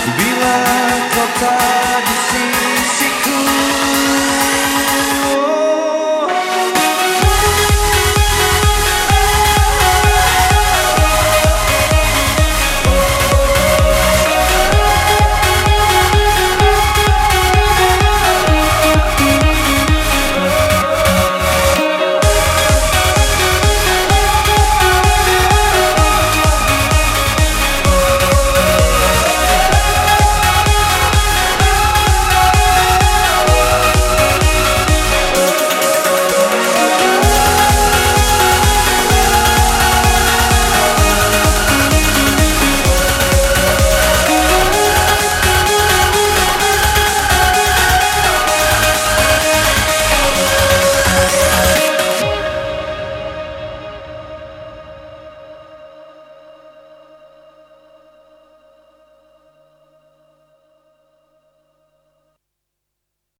Bila kota di sisiku.